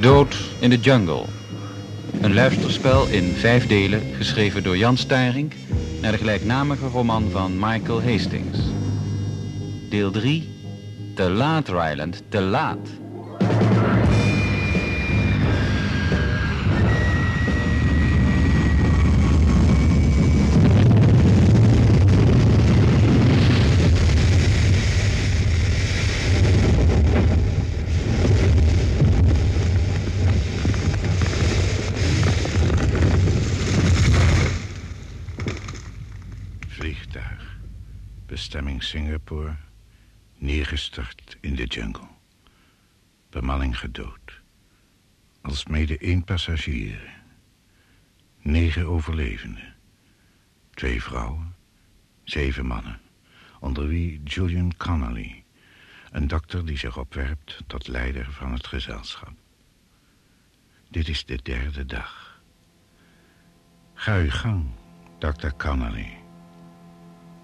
Dood in de Jungle. Een luisterspel in vijf delen, geschreven door Jan Staring... naar de gelijknamige roman van Michael Hastings. Deel 3. Te laat, Ryland, te laat. Bestemming Singapore. Neergestort in de jungle. Bemanning gedood. Alsmede één passagier. Negen overlevenden. Twee vrouwen. Zeven mannen. Onder wie Julian Connolly. Een dokter die zich opwerpt tot leider van het gezelschap. Dit is de derde dag. Ga uw gang, dokter Connolly.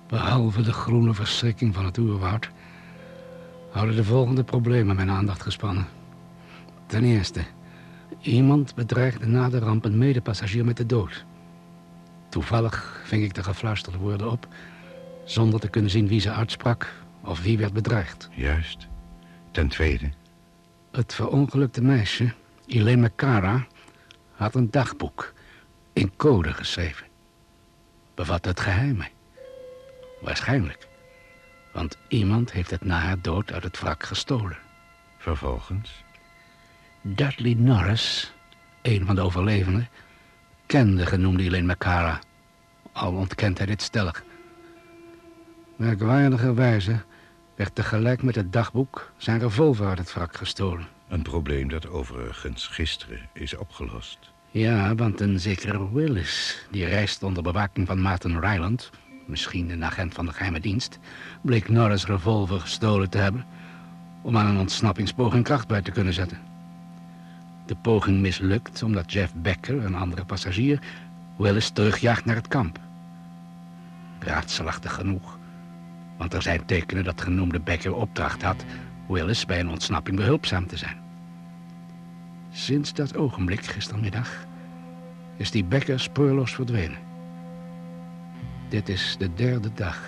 Behalve de groene verschrikking van het oerwoud... houden de volgende problemen mijn aandacht gespannen. Ten eerste, iemand bedreigde na de ramp een medepassagier met de dood. Toevallig ving ik de gefluisterde woorden op... zonder te kunnen zien wie ze uitsprak of wie werd bedreigd. Juist. Ten tweede, Het verongelukte meisje, Elaine McCara, had een dagboek in code geschreven. Bevat het geheime. Waarschijnlijk. Want iemand heeft het na haar dood uit het wrak gestolen. vervolgens... Dudley Norris, een van de overlevenden, kende genoemde Elaine McCara. Al ontkent hij dit stellig. Merkwaardigerwijze werd tegelijk met het dagboek zijn revolver uit het wrak gestolen. Een probleem dat overigens gisteren is opgelost. Ja, want een zekere Willis, die reist onder bewaking van Martin Ryland... misschien een agent van de geheime dienst... bleek Norris' revolver gestolen te hebben... om aan een ontsnappingspoging kracht bij te kunnen zetten. De poging mislukt omdat Jeff Becker, een andere passagier... Willis terugjaagt naar het kamp. Raadselachtig genoeg. Want er zijn tekenen dat genoemde Becker opdracht had... Willis bij een ontsnapping behulpzaam te zijn. Sinds dat ogenblik, gistermiddag, is die Becker spoorloos verdwenen. Dit is de derde dag.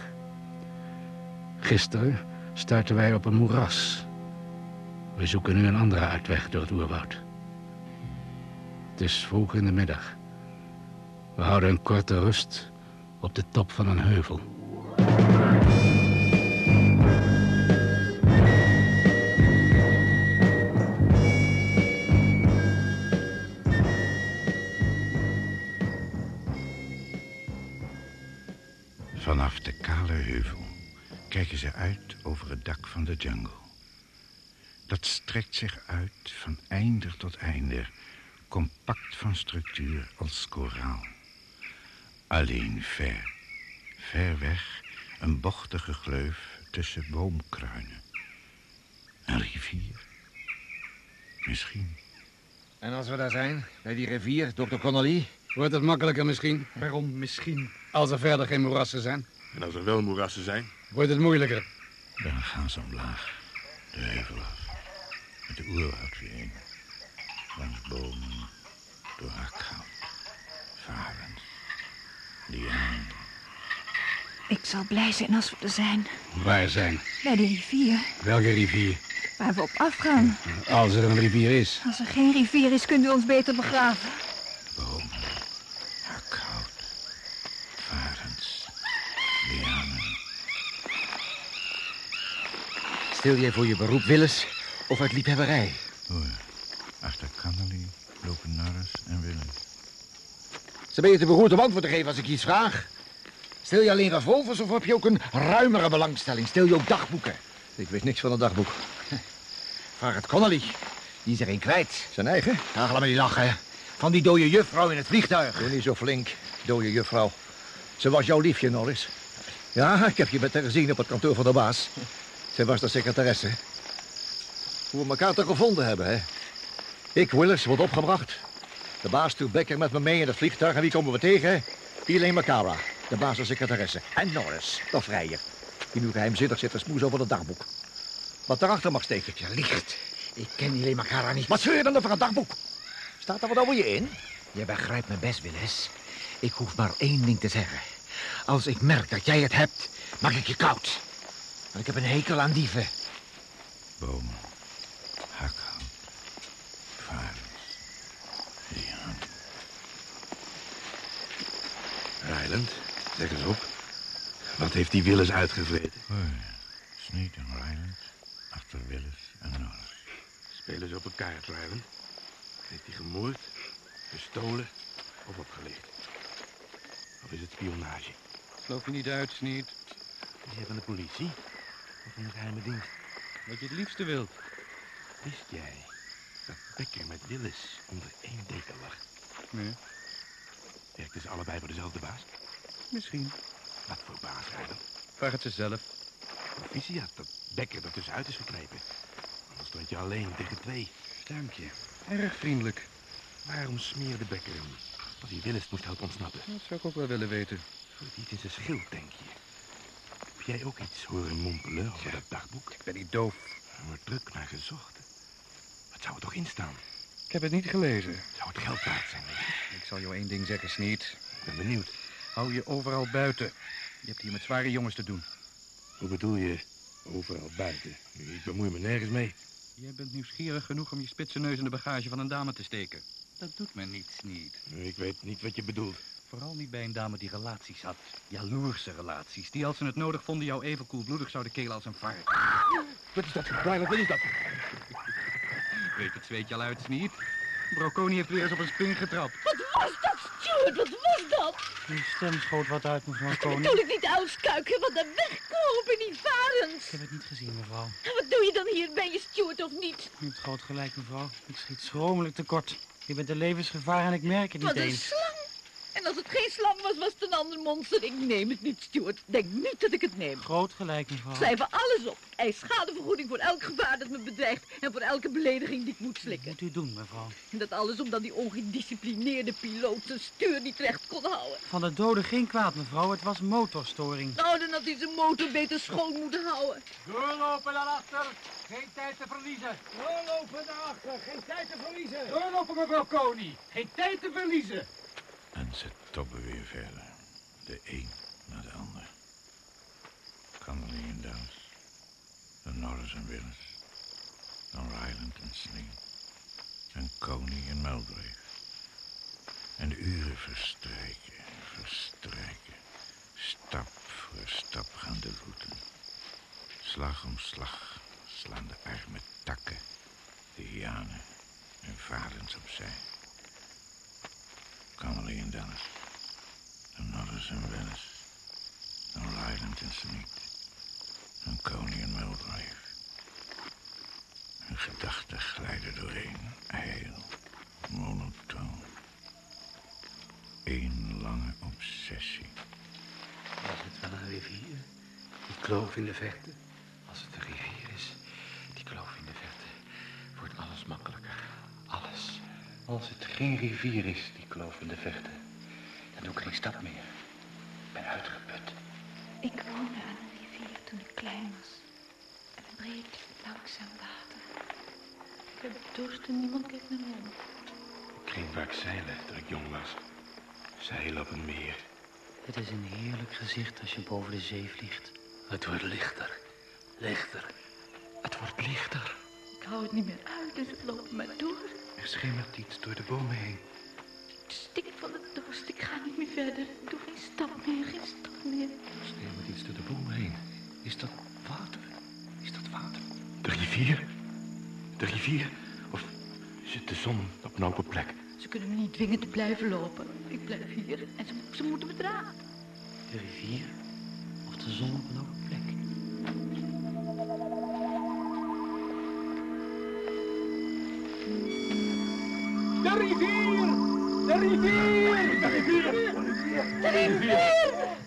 Gisteren starten wij op een moeras. We zoeken nu een andere uitweg door het oerwoud. Het is vroeg in de middag. We houden een korte rust op de top van een heuvel. Kale heuvel kijken ze uit over het dak van de jungle. Dat strekt zich uit van einder tot einder, compact van structuur als koraal. Alleen ver, ver weg, een bochtige gleuf tussen boomkruinen. Een rivier. Misschien. En als we daar zijn, bij die rivier, dokter Connolly? Wordt het makkelijker misschien, Waarom misschien? als er verder geen moerassen zijn? En als er wel moerassen zijn? Wordt het moeilijker? Dan gaan ze omlaag, de heuvel af. Met de oerwoud weer in. Langs bomen, door hakhout, varens, lianen. Ik zal blij zijn als we er zijn. Waar zijn? Bij de rivier, Welke rivier? waar we op afgaan. Als er een rivier is. Als er geen rivier is, kunt u ons beter begraven. Bomen, hakhout, varens, lianen. Stil jij voor je beroep, Willis, of uit liefhebberij? Hoor, achter Connolly lopen Norris en Willem. Ze ben je te beroerd om antwoord te geven als ik je iets vraag. Stel je alleen revolvers of heb je ook een ruimere belangstelling? Stel je ook dagboeken? Ik weet niks van een dagboek. Vraag het Connolly. Die is er een kwijt. Zijn eigen? Ach, laat me niet lachen. Van die dode juffrouw in het vliegtuig. Doe niet zo flink, dode juffrouw. Ze was jouw liefje, Norris. Ja, ik heb je met haar gezien op het kantoor van de baas. Zij was de secretaresse. Hoe we elkaar toch gevonden hebben, hè? Ik, Willis, word opgebracht. De baas stuurt Becker met me mee in het vliegtuig. En wie komen we tegen? Elaine Macara, de baas en secretaresse. En Norris, de vrijer. Die nu geheimzinnig zit te smoezen over het dagboek. Wat daarachter mag steken. Je liegt. Ik ken Elaine Macara niet. Wat zeur je dan over een dagboek? Staat daar wat over je in? Je begrijpt me best, Willis. Ik hoef maar één ding te zeggen. Als ik merk dat jij het hebt, maak ik je koud. Want ik heb een hekel aan dieven. Bomen, hakhout, varens, ja. Ryland, zeg eens op. Wat heeft die Willis uitgevreten? Hoi, Sneed en Ryland, achter Willis en Norris. Spelen ze op een kaart, Ryland? Heeft hij gemoord, gestolen of opgelicht? Of is het spionage? Geloof je niet uit, Sneed. Is hij van de politie? Of van de geheime dienst? Wat je het liefste wilt. Wist jij dat Becker met Willis onder één deken lag? Nee. Werkten ze allebei voor dezelfde baas? Misschien. Wat voor baas, Ryland? Vraag het ze zelf. Proficiat dat Becker er tussenuit is geknepen. Anders stond je alleen tegen twee. Dank je. Erg vriendelijk. Waarom smeerde Becker hem? Als hij Willis moest helpen ontsnappen. Dat zou ik ook wel willen weten. Voor iets in zijn schild, denk je. Jij ook iets horen mompelen over dat dagboek? Ik ben niet doof. Er wordt druk naar gezocht. Wat zou er toch in staan? Ik heb het niet gelezen. Zou het geld waard zijn? Ik zal jou één ding zeggen, Sneed. Ik ben benieuwd. Hou je overal buiten. Je hebt hier met zware jongens te doen. Hoe bedoel je overal buiten? Ik bemoei me nergens mee. Jij bent nieuwsgierig genoeg om je spitse neus in de bagage van een dame te steken. Dat doet men niet, Sneed. Ik weet niet wat je bedoelt. Vooral niet bij een dame die relaties had. Jaloerse relaties. Die als ze het nodig vonden jou even koelbloedig zouden kelen als een vark. Wat is dat? Ryland, wat is dat? Weet het zweetje al uit, Sneed? Broconi heeft weer eens op een spin getrapt. Wat was dat, Stuart? Wat was dat? Uw stem schoot wat uit, mevrouw Ik Koning. bedoel ik niet uitskuiken, want dan wegkopen, die varens. Ik heb het niet gezien, mevrouw. Wat doe je dan hier? Ben je Stuart of niet? U hebt groot gelijk, mevrouw. Ik schiet schromelijk tekort. Je bent een levensgevaar en ik merk het niet Wat een eens. slang. En als het geen slang was, was het een ander monster. Ik neem het niet, Stuart. Denk niet dat ik het neem. Groot gelijk, mevrouw. Schrijf er alles op. Eis schadevergoeding voor elk gevaar dat me bedreigt... en voor elke belediging die ik moet Wat slikken. moet u doen, mevrouw? En dat alles omdat die ongedisciplineerde piloot zijn stuur niet recht kon houden. Van de doden geen kwaad, mevrouw. Het was motorstoring. Nou, dan had hij zijn motor beter schoon moeten houden. Doorlopen naar achter. Geen tijd te verliezen. Doorlopen naar achter. Geen tijd te verliezen. Doorlopen, mevrouw Koning. Geen tijd te verliezen. En ze tobben weer verder. De een naar de ander. Connolly en Dallas. De Norris en Willis. Dan Ryland en Sneed. En Coney en Mulgrave. En de uren verstrijken, verstrijken. Stap voor stap gaan de voeten. Slag om slag slaan de arme takken, de hianen en varens opzij. Connolly en Dallas. En Norris en Willis. En Ryland en Sneed. En Coney en Mulgrave. Hun gedachten glijden doorheen, ijl, monotoon. Eén lange obsessie. Was het wel een rivier? Die kloof in de verte? Als het een rivier is, die kloof in de verte, wordt alles makkelijker. Alles. Als het geen rivier is, kloof in de verte, dan doe ik geen stap meer. Ik ben uitgeput. Ik woonde aan een rivier toen ik klein was. Een breed, langzaam water. Ik heb dorst en niemand keek naar me om. Ik ging vaak zeilen toen ik jong was. Zeilen op een meer. Het is een heerlijk gezicht als je boven de zee vliegt. Het wordt lichter. Lichter. Het wordt lichter. Ik hou het niet meer uit, dus het loopt me door. Er schimmert iets door de bomen heen. Het stikt van de dorst. Ik ga niet meer verder. Doe geen stap meer, geen stap meer. Er schimmert iets door de bomen heen. Is dat water? Is dat water? De rivier? De rivier? Of zit de zon op een open plek? Ze kunnen me niet dwingen te blijven lopen. Ik blijf hier en ze, ze moeten me dragen. De rivier of de zon op een open plek. De rivier! De rivier! De rivier! De rivier!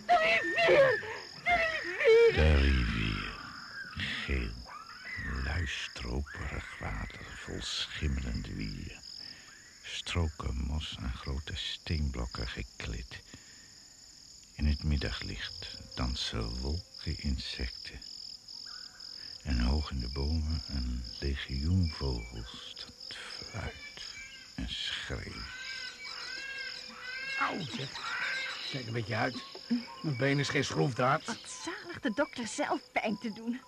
De rivier! De rivier! De rivier. geel. Luistroperig water vol schimmelende wier. Stroken mos en grote steenblokken geklit. In het middaglicht dansen wolken insecten. En hoog in de bomen een legioen vogels dat fluit en schreeuwt. Auw, zeg. Kijk een beetje uit. Mijn been is geen schroefdraad. Wat zalig de dokter zelf pijn te doen.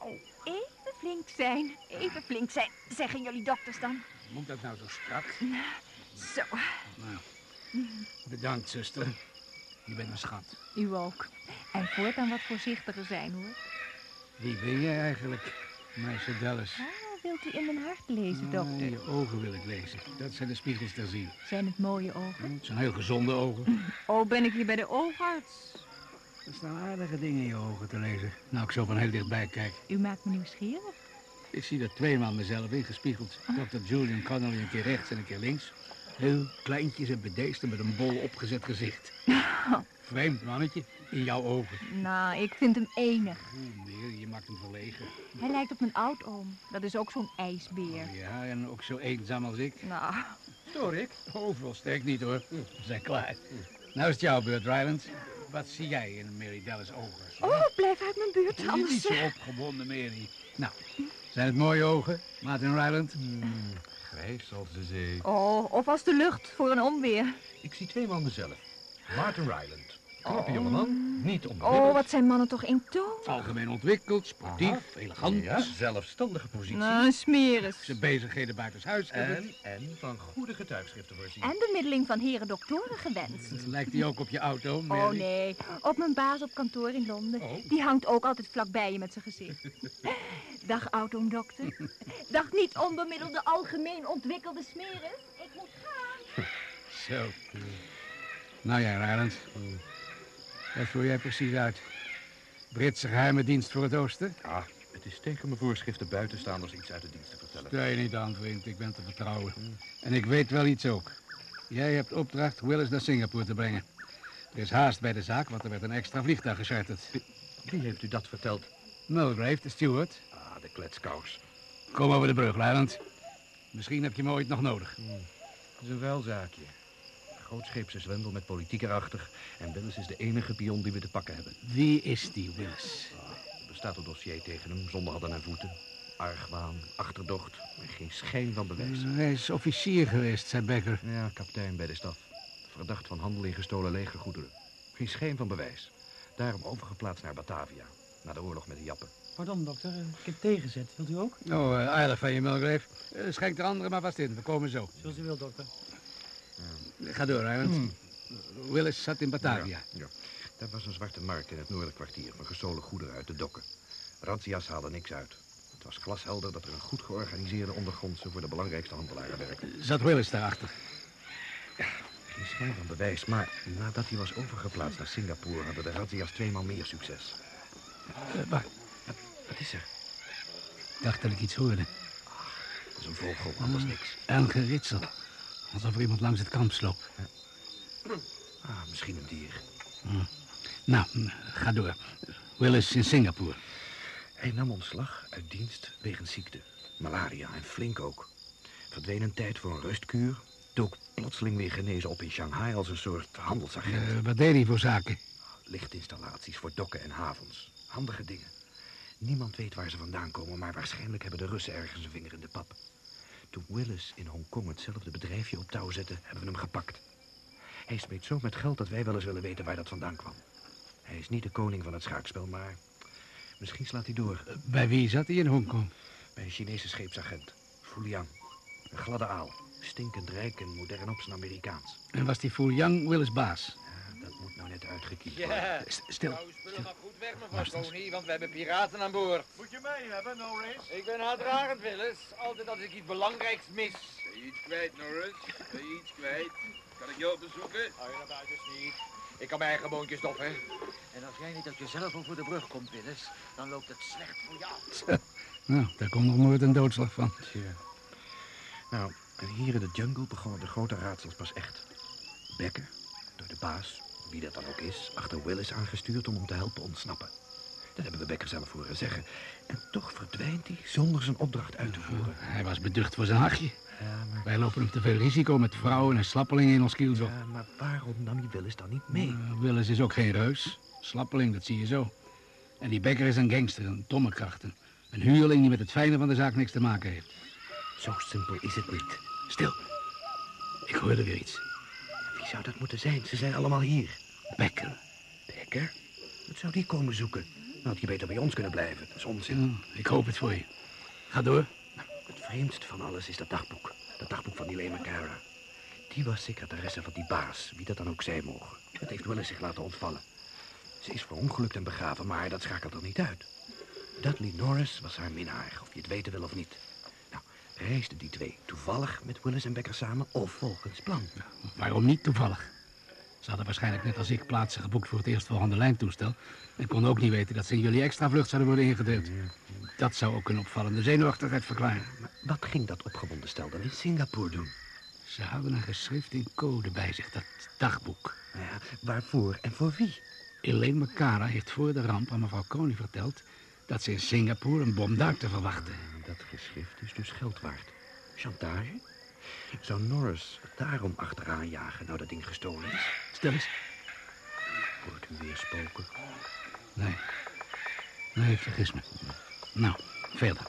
Auw. Even flink zijn. Even flink zijn, zeggen jullie dokters dan. Moet dat nou zo strak? Zo, Nou, bedankt, zuster. Je bent mijn schat. u ook. En voortaan wat voorzichtiger zijn, hoor. Wie ben jij eigenlijk, meisje Dallas? Ah, wilt u in mijn hart lezen, Ah, dokter? je ogen wil ik lezen. Dat zijn de spiegels ter ziel. Zijn het mooie ogen? Het zijn heel gezonde ogen. Oh, ben ik hier bij de oogarts? Er staan aardige dingen in je ogen te lezen. Nou, ik zo van heel dichtbij kijk. U maakt me nieuwsgierig. Ik zie er tweemaal mezelf ingespiegeld. Dr. Julian Connolly een keer rechts en een keer links. Heel kleintjes en bedeesd en met een bol opgezet gezicht. Vreemd mannetje, in jouw ogen. Nou, ik vind hem enig. Hoe meer, je maakt hem verlegen. Hij lijkt op mijn oudoom. Dat is ook zo'n ijsbeer. Ja, en ook zo eenzaam als ik. Nou, Stoor ik? Oh, volstrekt niet hoor. We zijn klaar. Nou is het jouw beurt, Ryland. Wat zie jij in Mary Dallas ogen? oh, blijf uit mijn buurt, anders... niet zo eh, opgewonden, Mary. Nou, zijn het mooie ogen, Martin Ryland? Grijs als de zee. Oh, of als de lucht voor een onweer. Ik zie tweemaal mezelf. Martin Ryland. Knappe jongeman, niet Oh, onbemiddeld. wat zijn mannen toch eentonig. Algemeen ontwikkeld, sportief, elegant. Ja, zelfstandige positie. Nou, smeris. Zijn bezigheden buitenshuis. En, en van goede getuigschriften voorzien. En bemiddeling van heren doktoren gewenst. Lijkt hij ook op je auto, Oh Mary? nee, op mijn baas op kantoor in Londen. Oh. Die hangt ook altijd vlakbij je met zijn gezicht. Dag, auto-dokter. Dag, niet onbemiddelde, algemeen ontwikkelde smeris. Ik moet gaan. Zo. Nou ja, Ryland. Wat voer jij precies uit? Britse geheime dienst voor het oosten? Ah, het is tegen mijn voorschriften buitenstaanders iets uit de dienst te vertellen. Stel je niet aan, vriend. Ik ben te vertrouwen. En ik weet wel iets ook. Jij hebt opdracht Willis naar Singapore te brengen. Er is haast bij de zaak, want er werd een extra vliegtuig gecharterd. Wie heeft u dat verteld? Mulgrave, de steward. Ah, de kletskous. Kom over de brug, Ryland. Misschien heb je me ooit nog nodig. Het is een vuilzaakje. Grootscheepse zwendel met politiek erachter. En Willis is de enige pion die we te pakken hebben. Wie is die Willis? Er bestaat een dossier tegen hem, zonder hadden en voeten. Argwaan, achterdocht, maar geen schijn van bewijs. Hij is officier geweest, zei Becker. Ja, kapitein bij de staf. Verdacht van handel in gestolen legergoederen. Geen schijn van bewijs. Daarom overgeplaatst naar Batavia. Na de oorlog met de Jappen. Pardon, dokter. eh, Ik heb tegenzet. Wilt u ook? Oh, uh, aardig van je, Mulgrave. Eh, schenk de anderen maar vast in. We komen zo. Zoals u wilt, dokter. Ga door, Ryland. Willis zat in Batavia. Ja, ja. Daar was een zwarte markt in het noordelijk kwartier van gestolen goederen uit de dokken. Razzia's haalden niks uit. Het was glashelder dat er een goed georganiseerde ondergrondse voor de belangrijkste handelaren werkte. Zat Willis daarachter? Geen schijn van bewijs, maar nadat hij was overgeplaatst naar Singapore hadden de razzia's tweemaal meer succes. Uh, wacht, Wat is er? ik dacht dat ik iets hoorde. Dat is een vogel, anders niks. Een geritsel. Alsof er iemand langs het kamp sloop. Ah, misschien een dier. Nou, mm, ga door. Willis in Singapore. Hij nam ontslag uit dienst wegens ziekte. Malaria en flink ook. Verdween een tijd voor een rustkuur. Dook plotseling weer genezen op in Shanghai als een soort handelsagent. Eh, wat deed hij voor zaken? Lichtinstallaties voor dokken en havens. Handige dingen. Niemand weet waar ze vandaan komen, maar waarschijnlijk hebben de Russen ergens een vinger in de pap. Toen Willis in Hongkong hetzelfde bedrijfje op touw zette, hebben we hem gepakt. Hij smeet zo met geld dat wij wel eens willen weten waar dat vandaan kwam. Hij is niet de koning van het schaakspel, maar misschien slaat hij door. Eh, bij wie zat hij in Hongkong? Bij een Chinese scheepsagent, Fu Liang. Een gladde aal, stinkend rijk en modern op zijn Amerikaans. En was die Fu Yang Willis baas? Moet nou net uitgekiet worden. Ja, Stil. nou spullen maar goed weg, mevrouw. Tony, want we hebben piraten aan boord. Moet je mij hebben, Norris? Ik ben harddragend, Willis. Altijd als ik iets belangrijks mis. Ben je iets kwijt, Norris? Ben je iets kwijt? Kan ik jou bezoeken? Hou je dat uit eens niet. Ik kan mijn eigen boontjes stoppen. En als jij niet uit jezelf over de brug komt, Willis, dan loopt het slecht voor jou. Nou, daar komt nog nooit een doodslag van. Tja. Nou, en hier in de jungle begonnen de grote raadsels pas echt. Becker, door de baas, wie dat dan ook is, achter Willis aangestuurd om hem te helpen ontsnappen. Dat hebben we Becker zelf horen zeggen. En toch verdwijnt hij zonder zijn opdracht uit te voeren. Hij was beducht voor zijn hachje. Ja, maar, Wij lopen hem te veel risico met vrouwen en slappelingen in ons kielzog. ja, maar waarom nam je Willis dan niet mee? Uh, Willis is ook geen reus. Slappeling, dat zie je zo. En die Becker is een gangster, een domme krachten. Een huurling die met het fijne van de zaak niks te maken heeft. Zo simpel is het niet. Stil. Ik hoorde weer iets. Zou dat moeten zijn? Ze zijn allemaal hier. Becker. Becker? Wat zou die komen zoeken? Dan had je beter bij ons kunnen blijven. Dat is onzin. Ja, ik hoop het voor je. Ga door. Het vreemdst van alles is dat dagboek. Dat dagboek van Elaine Cara. Die was secretaresse van die baas, wie dat dan ook zijn mogen. Dat heeft Willis zich laten ontvallen. Ze is verongelukt en begraven, maar dat schakelt er niet uit. Dudley Norris was haar minnaar, of je het weten wil of niet. Reisden die twee toevallig met Willis en Becker samen of volgens plan? Waarom niet toevallig? Ze hadden waarschijnlijk net als ik plaatsen geboekt voor het eerstvolgende lijntoestel... en konden ook niet weten dat ze in jullie extra vlucht zouden worden ingedeeld. Dat zou ook een opvallende zenuwachtigheid verklaren. Maar wat ging dat opgewonden stel dan in Singapore doen? Ze hadden een geschrift in code bij zich, dat dagboek. Nou ja, waarvoor en voor wie? Elaine McCara heeft voor de ramp aan mevrouw Coney verteld... dat ze in Singapore een bom daar te verwachten. Dat geschrift is dus geld waard. Chantage? Zou Norris daarom achteraan jagen nou dat ding gestolen is? Stel eens. Hoort u weer spoken? Nee. Nee, vergis me. Nou, verder.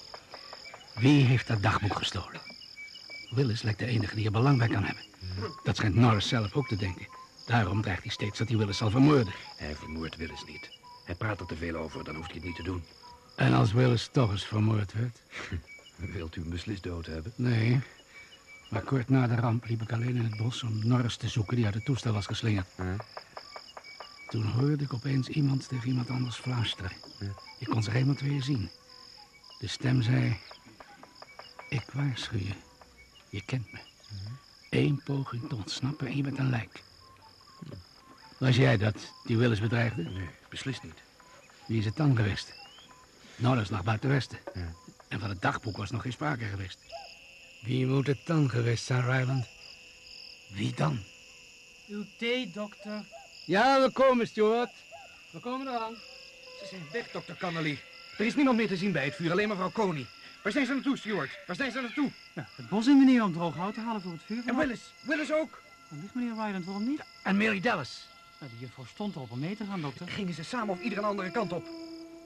Wie heeft dat dagboek gestolen? Willis lijkt de enige die er belang bij kan hebben. Dat schijnt Norris zelf ook te denken. Daarom dreigt hij steeds dat hij Willis zal vermoorden. Hij vermoordt Willis niet. Hij praat er te veel over, dan hoeft hij het niet te doen. En als Willis toch eens vermoord werd? Wilt u hem beslist dood hebben? Nee. Maar kort na de ramp liep ik alleen in het bos om Norris te zoeken die uit het toestel was geslingerd. Toen hoorde ik opeens iemand tegen iemand anders fluisteren. Ik kon zich helemaal twee zien. De stem zei... Ik waarschuw je. Je kent me. Eén poging te ontsnappen en je bent een lijk. Was jij dat die Willis bedreigde? Nee, beslist niet. Wie is het dan geweest? Norris lag buiten westen. En van het dagboek was nog geen sprake geweest. Wie moet het dan geweest zijn, Ryland? Wie dan? Uw thee, dokter. Ja, we komen, Stuart. We komen eraan. Ze zijn weg, dokter Connolly. Er is niemand meer te zien bij het vuur, alleen mevrouw Coney. Waar zijn ze naartoe, Stuart? Waar zijn ze naartoe? Ja, het bos in, meneer, om droog hout te halen voor het vuur. En Willis? Willis ook? Waar ligt meneer Ryland, waarom niet? En Mary Dallas? Nou, die juffrouw stond er op om mee te gaan, dokter. Gingen ze samen of ieder een andere kant op?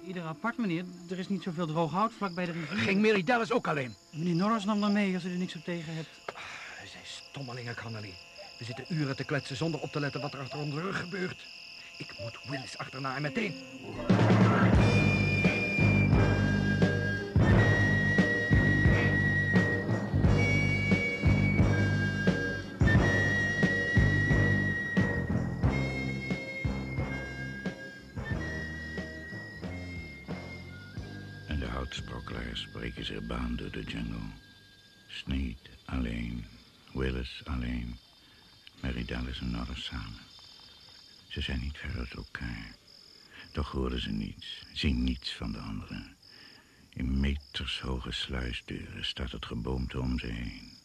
Ieder apart, meneer. Er is niet zoveel droog hout vlak bij de rivier. Ging Mary Dallas ook alleen? Meneer Norris nam dan mee als u er niks op tegen hebt. We zijn stommelingen, Connolly. We zitten uren te kletsen zonder op te letten wat er achter onze rug gebeurt. Ik moet Willis achterna en meteen. Houtsprokkelaars breken zich baan door de jungle. Sneed alleen, Willis alleen, Mary Dallas en Norris samen. Ze zijn niet ver uit elkaar. Toch horen ze niets, zien niets van de anderen. In metershoge sluisdeuren staat het geboomte om ze heen.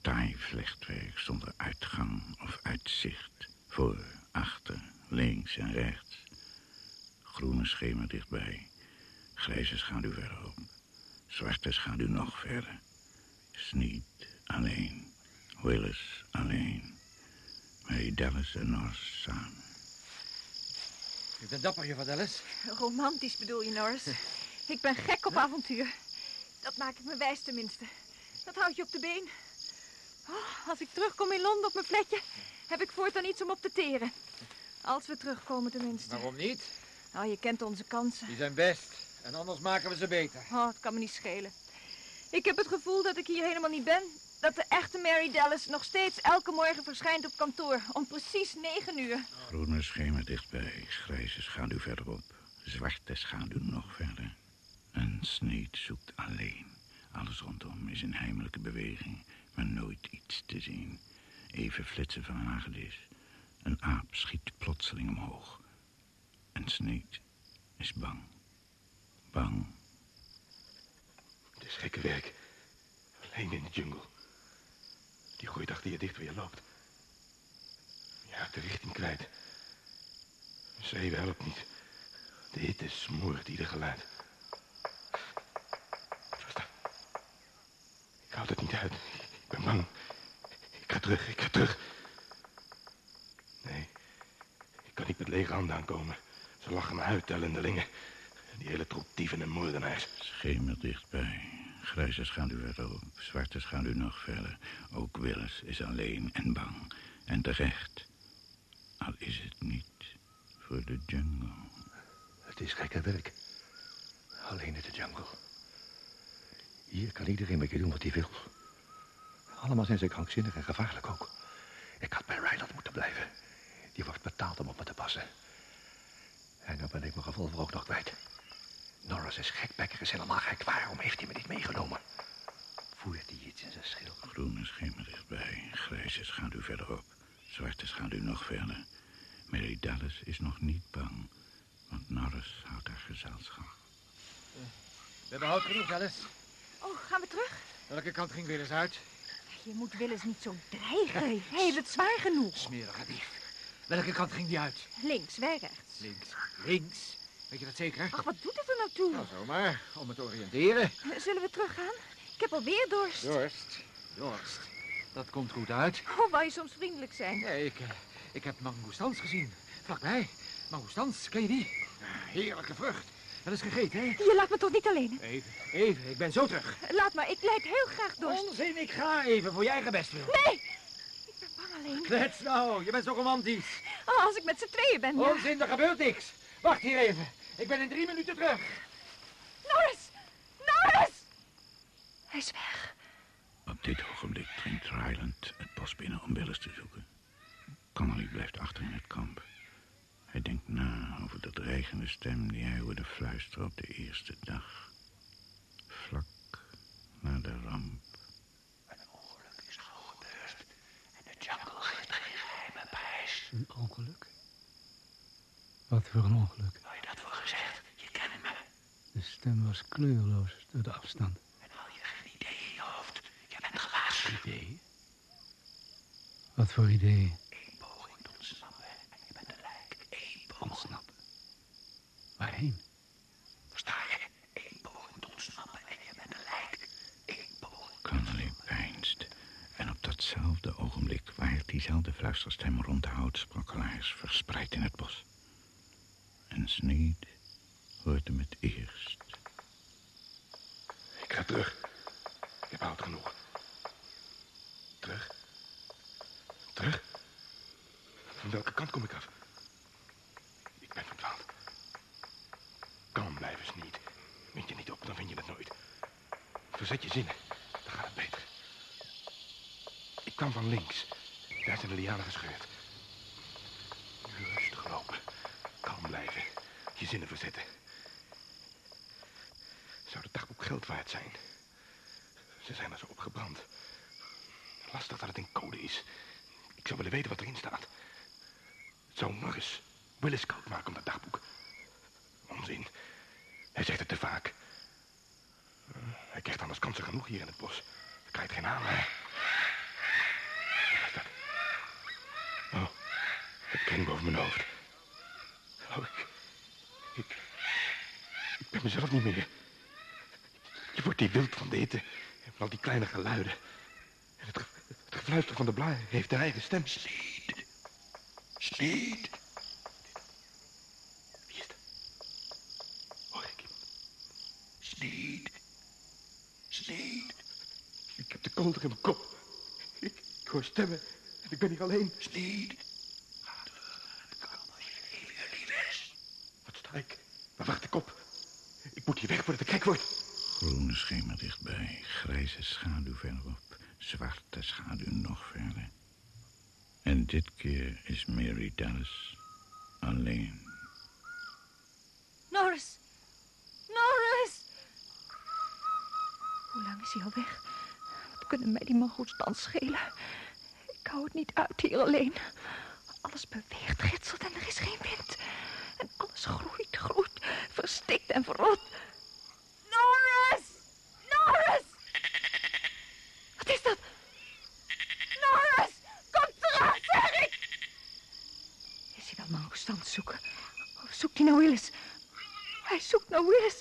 Taai vlechtwerk zonder uitgang of uitzicht. Voor, achter, links en rechts. Groene schemer dichtbij. Grijze schaduw verderop. Zwarte schaduw nog verder. Sneed alleen. Willis alleen. Mary Dallas en Norris samen. U bent dapper, juffrouw Dallas. Romantisch bedoel je, Norris? Ik ben gek op avontuur. Dat maak ik me wijs tenminste. Dat houdt je op de been. Oh, als ik terugkom in Londen op mijn flatje, heb ik voortaan iets om op te teren. Als we terugkomen tenminste. Waarom niet? Oh, je kent onze kansen. Die zijn best. En anders maken we ze beter. Oh, het kan me niet schelen. Ik heb het gevoel dat ik hier helemaal niet ben. Dat de echte Mary Dallas nog steeds elke morgen verschijnt op kantoor. Om precies negen uur. Groene schemer dichtbij, grijze schaduw verderop. Zwarte schaduw nog verder. En Sneed zoekt alleen. Alles rondom is in heimelijke beweging, maar nooit iets te zien. Even flitsen van een hagedis. Een aap schiet plotseling omhoog. En Sneed is bang. Bang. Het is gekke werk. Alleen in de jungle. Die gooit achter je dicht je loopt. Je de richting kwijt. Zeven helpt niet. De hitte smoort ieder geluid. Wat? Ik houd het niet uit. Ik ben bang. Ik ga terug, ik ga terug. Nee, ik kan niet met lege handen aankomen. Ze lachen me uit, de ellendelingen. Die hele troep dieven en moordenaars. Schemer dichtbij. Grijze schaduw verderop, zwarte schaduw nog verder. Ook Willis is alleen en bang. En terecht. Al is het niet voor de jungle. Het is gekke werk. Alleen in de jungle. Hier kan iedereen met je doen wat hij wil. Allemaal zijn ze krankzinnig en gevaarlijk ook. Ik had bij Ryland moeten blijven. Die wordt betaald om op me te passen. En dan ben ik mijn revolver ook nog kwijt. Norris is gek, Becker is helemaal gek. Waarom heeft hij me niet meegenomen? Voert hij iets in zijn schil? Groene schemer dichtbij, grijze schaduw verderop. Zwarte schaduw nog verder. Mary Dallas is nog niet bang. Want Norris houdt haar gezelschap. We hebben hout genoeg, Alice. Oh, gaan we terug? Welke kant ging eens uit? Je moet Willis niet zo dreigen. Hij heeft het zwaar genoeg. Smerige dief. Welke kant ging die uit? Links, wij rechts. Links. Links? Weet je dat zeker? Ach, wat doet het er nou toe? Nou, zomaar. Om het te oriënteren. Zullen we teruggaan? Ik heb alweer dorst. Dorst? Dorst. Dat komt goed uit. Oh, wou je soms vriendelijk zijn? Nee, ik, eh, ik heb mangoestans gezien. Vlakbij. Mangoestans, ken je die? Heerlijke vrucht. Dat is gegeten, hè? Je laat me toch niet alleen? Even, even. Ik ben zo terug. Laat maar, ik lijk heel graag dorst. Onzin, ik ga even voor je eigen best wil. Nee! Ik ben bang alleen. Klets nou, je bent zo romantisch. Oh, als ik met z'n tweeën ben, ja. Onzin, er gebeurt niks. Wacht hier even. Ik ben in drie minuten terug. Norris! Norris! Hij is weg. Op dit ogenblik dringt Ryland het bos binnen om Willis te zoeken. Connolly blijft achter in het kamp. Hij denkt na over de dreigende stem die hij hoorde fluisteren op de eerste dag. Vlak na de ramp. Een ongeluk is gauw gebeurd. En de jungle geeft geen geheime prijs. Een ongeluk? Wat voor een ongeluk? Had je dat voor gezegd? Je kent me. De stem was kleurloos door de afstand. En hou je geen idee in je hoofd. Je bent gewaarschuwd. Idee? Wat voor idee? Eén poging te ontsnappen. En je bent een lijk. Eén poging. Ontsnappen. Waarheen? Versta je? Eén poging te ontsnappen. En je bent een lijk. Eén poging. Connolly peinst. En op datzelfde ogenblik waait diezelfde fluisterstem rond de houtsprokkelaars verspreid in het bos. En Sneed hoort hem het eerst. Ik ga terug. Ik heb hout genoeg. Terug. Terug. Van welke kant kom ik af? Ik ben verdwaald. Kalm blijven, Sneed. Wind je niet op, dan vind je het nooit. Verzet je zinnen, dan gaat het beter. Ik kwam van links. Daar zijn de lianen gescheurd. Rustig lopen. Kalm blijven. Je zinnen verzetten. Zou waard zijn? Ze zijn er zo opgebrand. Lastig dat het in code is. Ik zou willen weten wat erin staat. Het zou Norris Willis koud maken om dat dagboek. Onzin. Hij zegt het te vaak. Eh, Hij krijgt anders kansen genoeg hier in het bos. Hij krijgt geen. Wat is dat? Oh, het kring boven mijn hoofd. Oh, ik, ik... Ik ben mezelf niet meer. Je wordt die wild van de hitte. En van al die kleine geluiden. En het, het gefluister van de blaar heeft een eigen stem. Sleet. Sleet. Wie is dat? Hoor ik iemand? Sleet. Sleet. Ik heb de kolder in mijn kop. Ik, ik hoor stemmen. En ik ben hier alleen. Sleet. Wat sta ik? Waar wacht ik op? Ik moet hier weg voordat ik gek word. Groene schemer dichtbij, grijze schaduw verderop, zwarte schaduw nog verder. En dit keer is Mary Dallas alleen. Norris! Norris! Hoe lang is hij al weg? Wat kunnen mij die mango's dan schelen? Ik hou het niet uit hier alleen. Alles beweegt, ritselt en er is geen wind. En alles groeit, groeit, verstikt en verrot. Norris! Norris! Wat is dat? Norris! Kom terug, zeg ik! Is hij wel mango's stand zoeken? Of zoekt hij nou Willis? Hij zoekt naar Willis.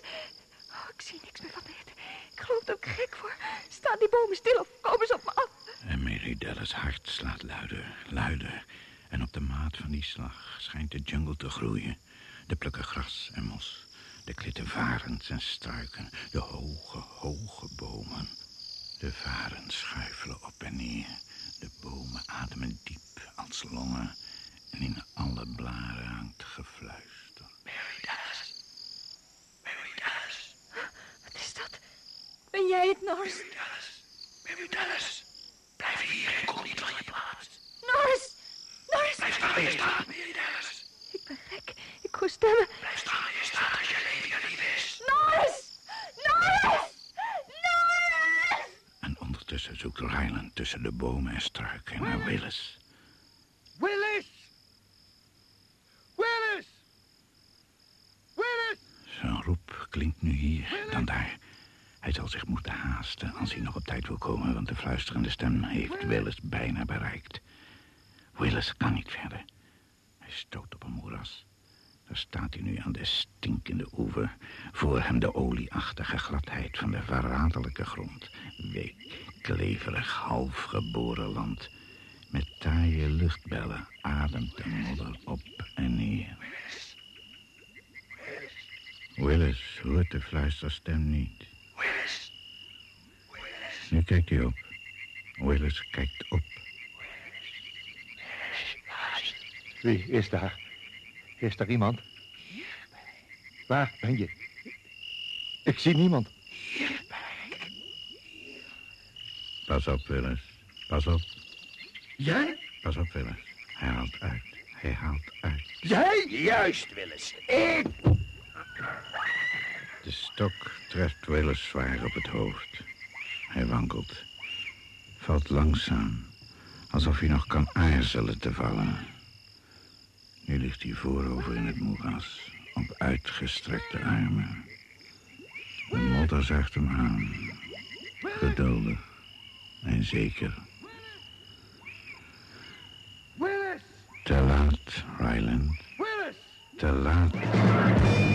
Oh, ik zie niks meer van dit. Ik geloof dat gek word. Staan die bomen stil of komen ze op me af? En Mary Dallas hart slaat luider, luider. En op de maat van die slag schijnt de jungle te groeien. De plukken gras en mos. De klitten varens en struiken. De hoge, hoge bomen. De varen schuifelen op en neer. De bomen ademen diep als longen. En in alle blaren hangt gefluister. Mary Dallas. Mary Dallas. Wat is dat? Ben jij het, Norris? Mary Dallas. Mary Dallas. Blijf hier en kom niet van je plaats. Norris! Norris! Blijf staan waar je staat, Dallas. Ik ben gek. Ik hoor stemmen. Blijf staan waar je staat als je leven je lief is. Norris! Norris! Norris! En ondertussen zoekt Ryland tussen de bomen en struiken naar Willis. Willis! Willis! Willis! Zijn roep klinkt nu hier dan daar. Hij zal zich moeten haasten als hij nog op tijd wil komen... want de fluisterende stem heeft Willis bijna bereikt. Willis kan niet verder. Hij stoot op een moeras. Daar staat hij nu aan de stinkende oever. Voor hem de olieachtige gladheid van de verraderlijke grond. Week, kleverig, halfgeboren land. Met taaie luchtbellen ademt de modder op en neer. Willis hoort de fluisterstem niet. Nu kijkt hij op. Willis kijkt op. Wie is daar? Is daar iemand? Waar ben je? Ik zie niemand. Pas op, Willis. Pas op. Jij? Pas op, Willis. Hij haalt uit. Hij haalt uit. Jij? Juist, Willis. Ik. De stok treft Willis zwaar op het hoofd. Hij wankelt. Valt langzaam. Alsof hij nog kan aarzelen te vallen. Nu ligt hij voorover in het moeras. Op uitgestrekte armen. De modder zuigt hem aan. Geduldig. En zeker. Willis! Te laat, Ryland. Willis! Te laat.